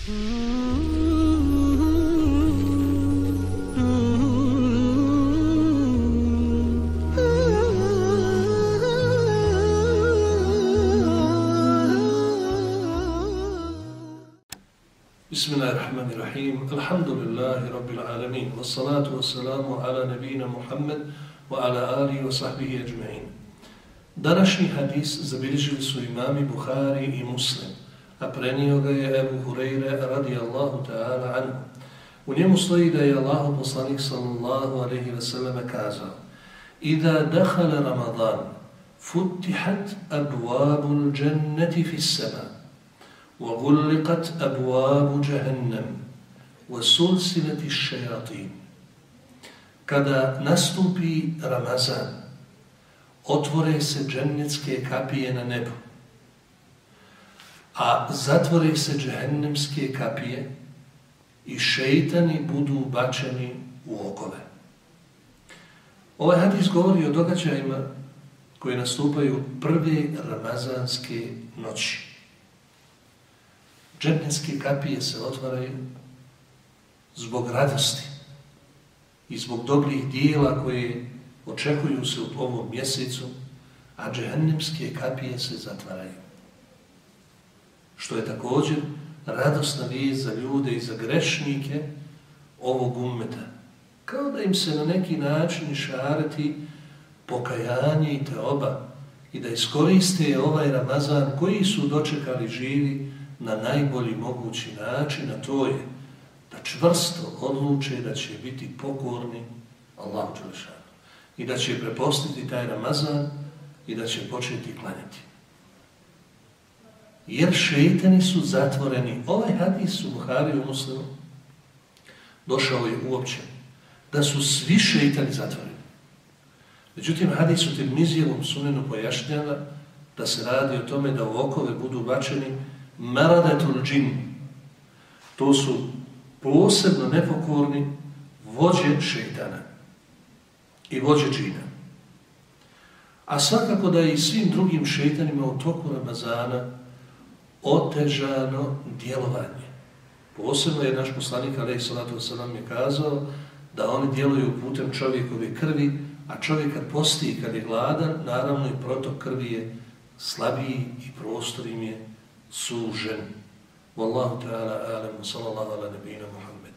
بسم الله الرحمن الرحيم الحمد لله رب العالمين والصلاة والسلام على نبينا محمد وعلى آله وصحبه أجمعين Današnji hadis zabilježili su imami Buhari i a prenio ga je Ebu Hureyre radijallahu ta'ala anhu. U njemu stoji da je Allah poslanik sallallahu alaihi ve sellem kazao Ida dahala Ramadan, futihat abwabul l'đenneti fis seba, wa gulliqat abuabu jahennem, wa sulsilati šajatim. Kada nastupi Ramazan, otvore se džennetske kapije na nebu, a zatvore se džehennemske kapije i šeitani budu bačeni u okove. Ovaj hadis govori o događajima koji nastupaju prve ramazanske noći. Džennetske kapije se otvaraju zbog radosti i zbog dobrih dijela koje očekuju se u ovom mjesecu, a džehennemske kapije se zatvaraju. Što je također radosna vijest za ljude i za grešnike ovog ummeta. Kao da im se na neki način šarati pokajanje i teoba i da iskoriste ovaj Ramazan koji su dočekali živi na najbolji mogući način, a to je da čvrsto odluče da će biti pokorni Allahu Đelešanu i da će prepostiti taj Ramazan i da će početi klanjati. Jer šeitani su zatvoreni. Ovaj hadis u Buhari u Muslimu došao je uopće da su svi šeitani zatvoreni. Međutim, hadis u Tirmizijevom sunenu pojašnjava da se radi o tome da u okove budu bačeni maradetul džin. To su posebno nepokorni vođe šeitana i vođe džina. A svakako da je i svim drugim šeitanima u toku Ramazana otežano djelovanje. Posebno je naš poslanik, alaih salatu Salam je kazao da oni djeluju putem čovjekove krvi, a čovjek kad posti kad je gladan, naravno i protok krvi je slabiji i prostor im je sužen. Wallahu ta'ala alamu sallallahu ala nebina Muhammed.